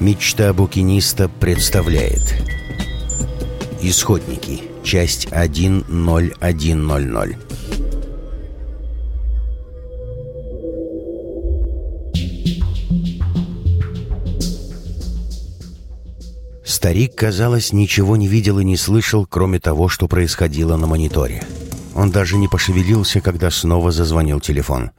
Мечта букиниста представляет Исходники. Часть 1.01.00 Старик, казалось, ничего не видел и не слышал, кроме того, что происходило на мониторе. Он даже не пошевелился, когда снова зазвонил телефон.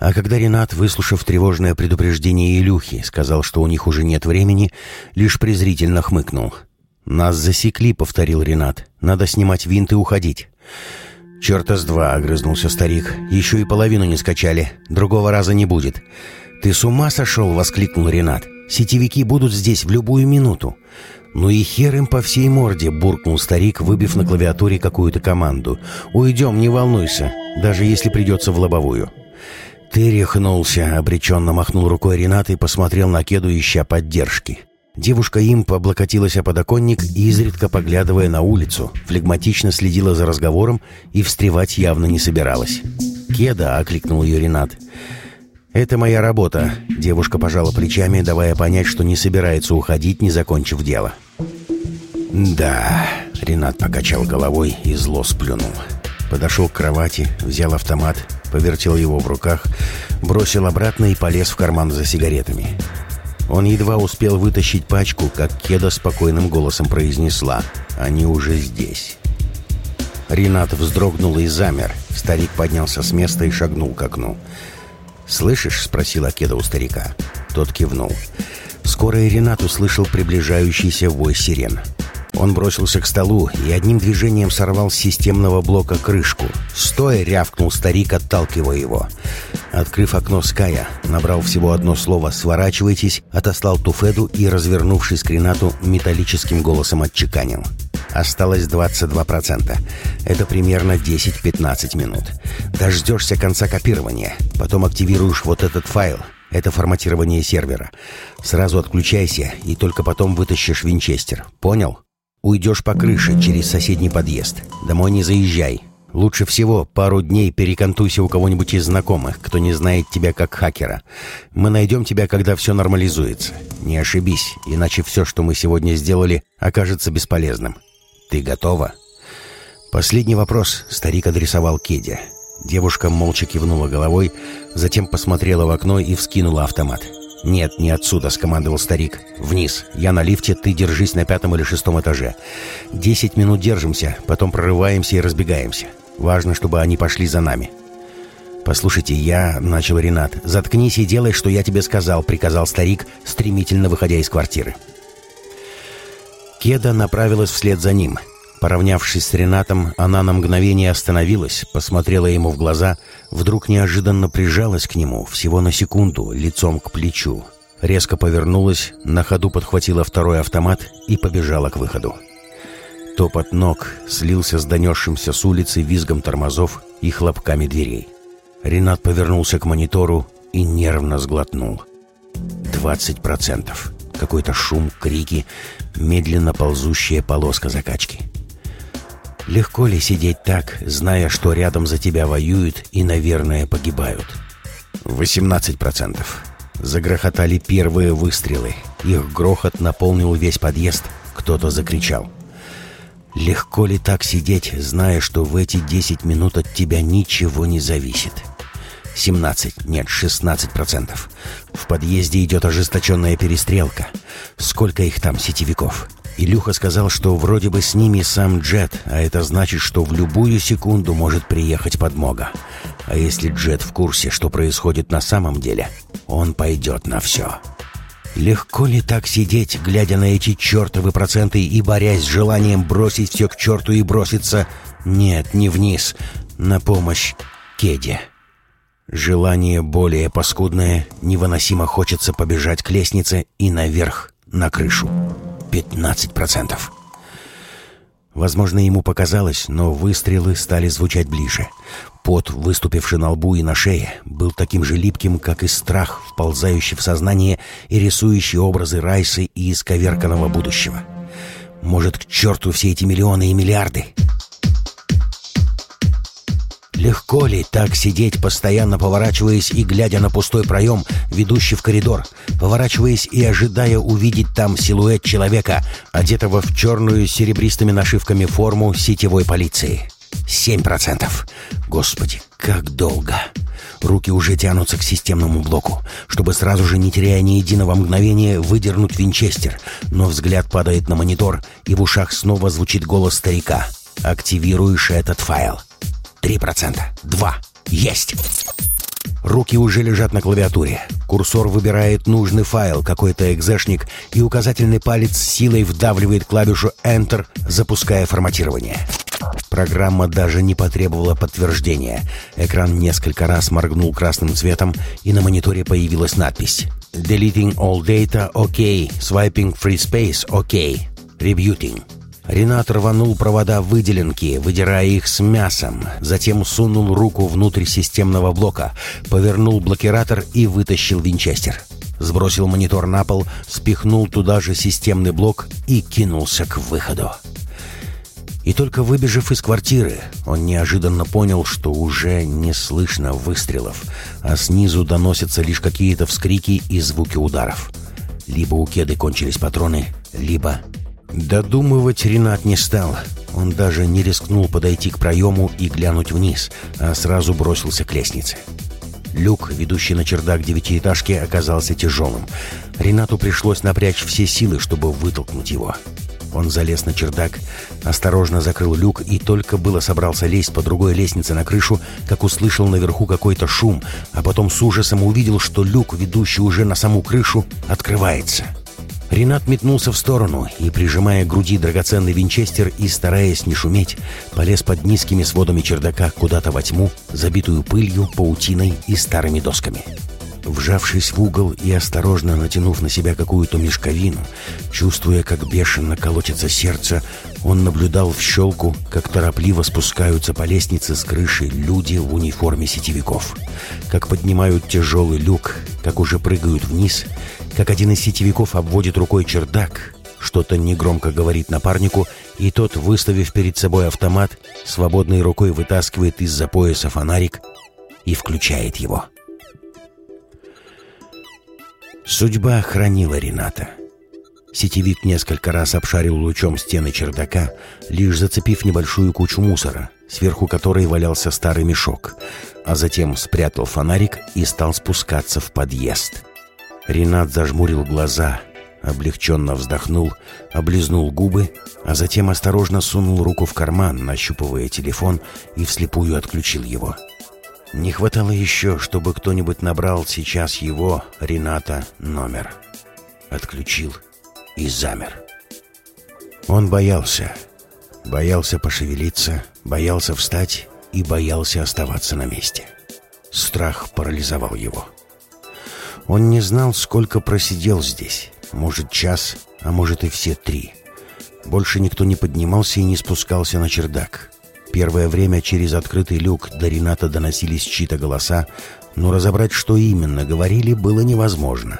А когда Ренат, выслушав тревожное предупреждение Илюхи, сказал, что у них уже нет времени, лишь презрительно хмыкнул. «Нас засекли», — повторил Ренат. «Надо снимать винт и уходить». «Черта с два», — огрызнулся старик. «Еще и половину не скачали. Другого раза не будет». «Ты с ума сошел?» — воскликнул Ренат. «Сетевики будут здесь в любую минуту». «Ну и хер им по всей морде!» — буркнул старик, выбив на клавиатуре какую-то команду. «Уйдем, не волнуйся, даже если придется в лобовую». «Ты рехнулся!» — обреченно махнул рукой Ренат и посмотрел на Кеду, ища поддержки. Девушка им облокотилась о подоконник изредка поглядывая на улицу, флегматично следила за разговором и встревать явно не собиралась. «Кеда!» — окликнул ее Ренат. «Это моя работа», — девушка пожала плечами, давая понять, что не собирается уходить, не закончив дело. «Да», — Ренат покачал головой и зло сплюнул. Подошел к кровати, взял автомат, повертел его в руках, бросил обратно и полез в карман за сигаретами. Он едва успел вытащить пачку, как Кеда спокойным голосом произнесла «Они уже здесь». Ренат вздрогнул и замер. Старик поднялся с места и шагнул к окну. «Слышишь?» — спросил Акеда у старика. Тот кивнул. Скоро и Ренат услышал приближающийся вой сирен. Он бросился к столу и одним движением сорвал с системного блока крышку. Стоя рявкнул старик, отталкивая его. Открыв окно Ская, набрал всего одно слово «сворачивайтесь», отослал Туфеду и, развернувшись к Ренату, металлическим голосом отчеканил. Осталось 22%. Это примерно 10-15 минут. Дождешься конца копирования. Потом активируешь вот этот файл. Это форматирование сервера. Сразу отключайся и только потом вытащишь винчестер. Понял? Уйдешь по крыше через соседний подъезд. Домой не заезжай. Лучше всего пару дней перекантуйся у кого-нибудь из знакомых, кто не знает тебя как хакера. Мы найдем тебя, когда все нормализуется. Не ошибись, иначе все, что мы сегодня сделали, окажется бесполезным. «Ты готова?» Последний вопрос старик адресовал Кеде. Девушка молча кивнула головой, затем посмотрела в окно и вскинула автомат. «Нет, не отсюда», — скомандовал старик. «Вниз. Я на лифте, ты держись на пятом или шестом этаже. Десять минут держимся, потом прорываемся и разбегаемся. Важно, чтобы они пошли за нами». «Послушайте, я...» — начал Ренат. «Заткнись и делай, что я тебе сказал», — приказал старик, стремительно выходя из квартиры. Кеда направилась вслед за ним. Поравнявшись с Ренатом, она на мгновение остановилась, посмотрела ему в глаза, вдруг неожиданно прижалась к нему, всего на секунду, лицом к плечу. Резко повернулась, на ходу подхватила второй автомат и побежала к выходу. Топот ног слился с донесшимся с улицы визгом тормозов и хлопками дверей. Ренат повернулся к монитору и нервно сглотнул. «Двадцать процентов какой-то шум, крики, медленно ползущая полоска закачки. Легко ли сидеть так, зная, что рядом за тебя воюют и, наверное, погибают? 18%. Загрохотали первые выстрелы. Их грохот наполнил весь подъезд. Кто-то закричал. Легко ли так сидеть, зная, что в эти 10 минут от тебя ничего не зависит? 17, нет, 16%. В подъезде идет ожесточенная перестрелка. Сколько их там, сетевиков? Илюха сказал, что вроде бы с ними сам Джет, а это значит, что в любую секунду может приехать подмога. А если Джет в курсе, что происходит на самом деле, он пойдет на все. Легко ли так сидеть, глядя на эти чертовы проценты и борясь с желанием бросить все к черту и броситься... Нет, не вниз, на помощь Кеде. Желание более паскудное, невыносимо хочется побежать к лестнице и наверх, на крышу. 15%. Возможно, ему показалось, но выстрелы стали звучать ближе. Пот, выступивший на лбу и на шее, был таким же липким, как и страх, вползающий в сознание и рисующий образы Райсы и исковерканного будущего. Может, к черту все эти миллионы и миллиарды? Легко ли так сидеть, постоянно поворачиваясь и глядя на пустой проем, ведущий в коридор, поворачиваясь и ожидая увидеть там силуэт человека, одетого в черную с серебристыми нашивками форму сетевой полиции? Семь процентов. Господи, как долго. Руки уже тянутся к системному блоку, чтобы сразу же, не теряя ни единого мгновения, выдернуть винчестер. Но взгляд падает на монитор, и в ушах снова звучит голос старика. «Активируешь этот файл». Три процента. Два. Есть. Руки уже лежат на клавиатуре. Курсор выбирает нужный файл, какой-то экзешник, и указательный палец силой вдавливает клавишу Enter, запуская форматирование. Программа даже не потребовала подтверждения. Экран несколько раз моргнул красным цветом, и на мониторе появилась надпись «Deleting all data, OK. Swiping free space, OK. Rebuting». Ренат рванул провода выделенки, выдирая их с мясом. Затем сунул руку внутрь системного блока, повернул блокиратор и вытащил винчестер. Сбросил монитор на пол, спихнул туда же системный блок и кинулся к выходу. И только выбежав из квартиры, он неожиданно понял, что уже не слышно выстрелов, а снизу доносятся лишь какие-то вскрики и звуки ударов. Либо у кеды кончились патроны, либо Додумывать Ренат не стал. Он даже не рискнул подойти к проему и глянуть вниз, а сразу бросился к лестнице. Люк, ведущий на чердак девятиэтажки, оказался тяжелым. Ренату пришлось напрячь все силы, чтобы вытолкнуть его. Он залез на чердак, осторожно закрыл люк и только было собрался лезть по другой лестнице на крышу, как услышал наверху какой-то шум, а потом с ужасом увидел, что люк, ведущий уже на саму крышу, открывается. — Ренат метнулся в сторону и, прижимая к груди драгоценный винчестер и стараясь не шуметь, полез под низкими сводами чердака куда-то во тьму, забитую пылью, паутиной и старыми досками. Вжавшись в угол и осторожно натянув на себя какую-то мешковину, чувствуя, как бешено колотится сердце, он наблюдал в щелку, как торопливо спускаются по лестнице с крыши люди в униформе сетевиков, как поднимают тяжелый люк, как уже прыгают вниз — как один из сетевиков обводит рукой чердак, что-то негромко говорит напарнику, и тот, выставив перед собой автомат, свободной рукой вытаскивает из-за пояса фонарик и включает его. Судьба хранила Рената. Сетевик несколько раз обшарил лучом стены чердака, лишь зацепив небольшую кучу мусора, сверху которой валялся старый мешок, а затем спрятал фонарик и стал спускаться в подъезд. Ренат зажмурил глаза, облегченно вздохнул, облизнул губы, а затем осторожно сунул руку в карман, нащупывая телефон и вслепую отключил его. Не хватало еще, чтобы кто-нибудь набрал сейчас его, Рената, номер. Отключил и замер. Он боялся. Боялся пошевелиться, боялся встать и боялся оставаться на месте. Страх парализовал его. Он не знал, сколько просидел здесь. Может, час, а может и все три. Больше никто не поднимался и не спускался на чердак. Первое время через открытый люк до Рената доносились чьи-то голоса, но разобрать, что именно говорили, было невозможно.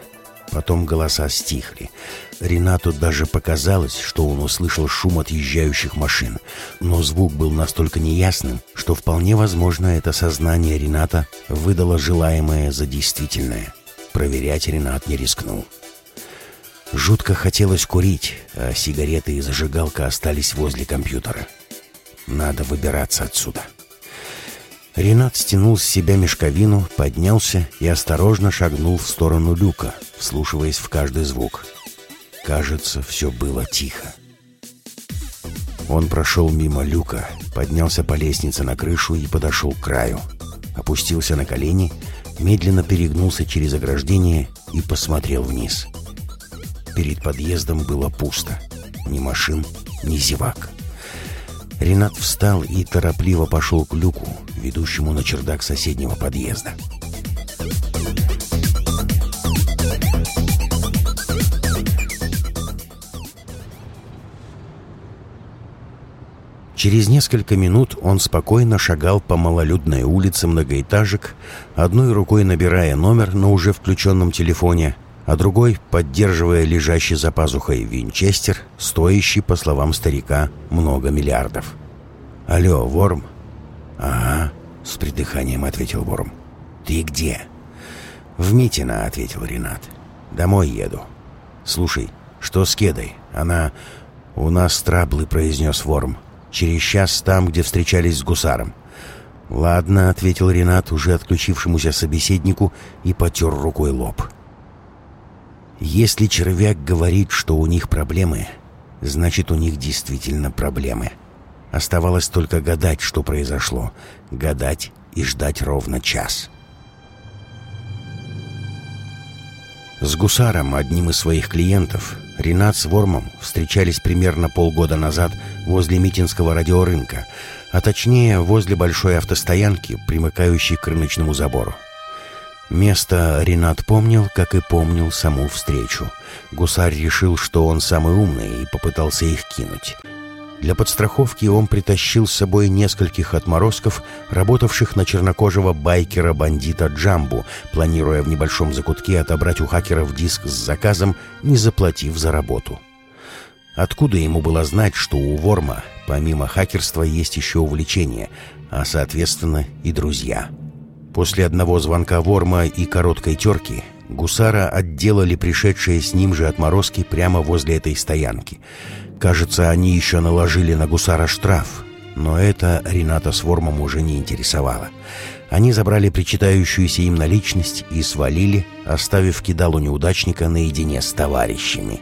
Потом голоса стихли. Ренату даже показалось, что он услышал шум отъезжающих машин, но звук был настолько неясным, что вполне возможно это сознание Рената выдало желаемое за действительное. Проверять Ренат не рискнул. Жутко хотелось курить, а сигареты и зажигалка остались возле компьютера. Надо выбираться отсюда. Ренат стянул с себя мешковину, поднялся и осторожно шагнул в сторону люка, вслушиваясь в каждый звук. Кажется, все было тихо. Он прошел мимо люка, поднялся по лестнице на крышу и подошел к краю. Опустился на колени медленно перегнулся через ограждение и посмотрел вниз. Перед подъездом было пусто. Ни машин, ни зевак. Ренат встал и торопливо пошел к люку, ведущему на чердак соседнего подъезда. Через несколько минут он спокойно шагал по малолюдной улице многоэтажек, одной рукой набирая номер на уже включенном телефоне, а другой поддерживая лежащий за пазухой винчестер, стоящий, по словам старика, много миллиардов. «Алло, Ворм?» «Ага. — с придыханием ответил Ворм. «Ты где?» «В Митино», — ответил Ренат. «Домой еду». «Слушай, что с Кедой? Она...» «У нас траблы», — произнес Ворм. «Через час там, где встречались с гусаром». «Ладно», — ответил Ренат уже отключившемуся собеседнику и потер рукой лоб. «Если червяк говорит, что у них проблемы, значит, у них действительно проблемы». Оставалось только гадать, что произошло. Гадать и ждать ровно час. С Гусаром, одним из своих клиентов, Ренат с Вормом встречались примерно полгода назад возле Митинского радиорынка, а точнее возле большой автостоянки, примыкающей к рыночному забору. Место Ренат помнил, как и помнил саму встречу. Гусар решил, что он самый умный, и попытался их кинуть. Для подстраховки он притащил с собой нескольких отморозков, работавших на чернокожего байкера-бандита Джамбу, планируя в небольшом закутке отобрать у хакеров диск с заказом, не заплатив за работу. Откуда ему было знать, что у Ворма, помимо хакерства, есть еще увлечение, а, соответственно, и друзья? После одного звонка Ворма и короткой терки Гусара отделали пришедшие с ним же отморозки прямо возле этой стоянки — Кажется, они еще наложили на гусара штраф, но это Рената с Вормом уже не интересовало. Они забрали причитающуюся им наличность и свалили, оставив кидалу неудачника наедине с товарищами.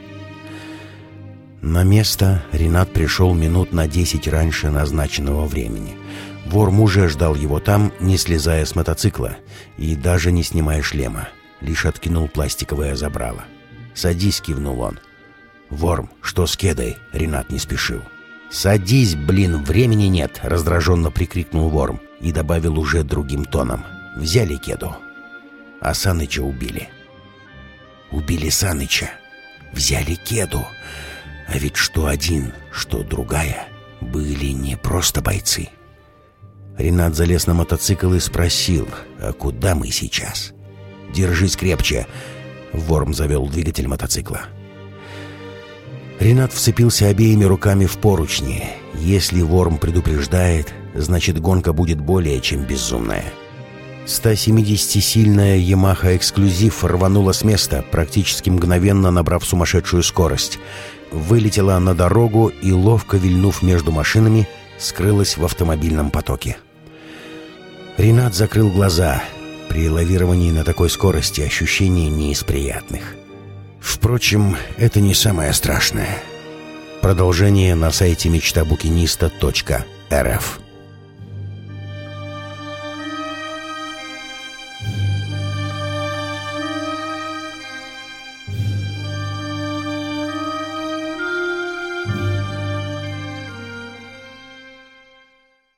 На место Ренат пришел минут на десять раньше назначенного времени. Ворм уже ждал его там, не слезая с мотоцикла и даже не снимая шлема. Лишь откинул пластиковое забрало. «Садись», — кивнул он. «Ворм, что с кедой?» — Ренат не спешил. «Садись, блин, времени нет!» — раздраженно прикрикнул Ворм и добавил уже другим тоном. «Взяли кеду, а Саныча убили». «Убили Саныча, взяли кеду, а ведь что один, что другая были не просто бойцы». Ренат залез на мотоцикл и спросил, «А куда мы сейчас?» «Держись крепче!» Ворм завел двигатель мотоцикла. Ренат вцепился обеими руками в поручни. Если Ворм предупреждает, значит гонка будет более чем безумная. 170-сильная Yamaha эксклюзив рванула с места, практически мгновенно набрав сумасшедшую скорость. Вылетела на дорогу и, ловко вильнув между машинами, скрылась в автомобильном потоке. Ренат закрыл глаза. При лавировании на такой скорости ощущения не из приятных. Впрочем, это не самое страшное. Продолжение на сайте мечтабукиниста.рф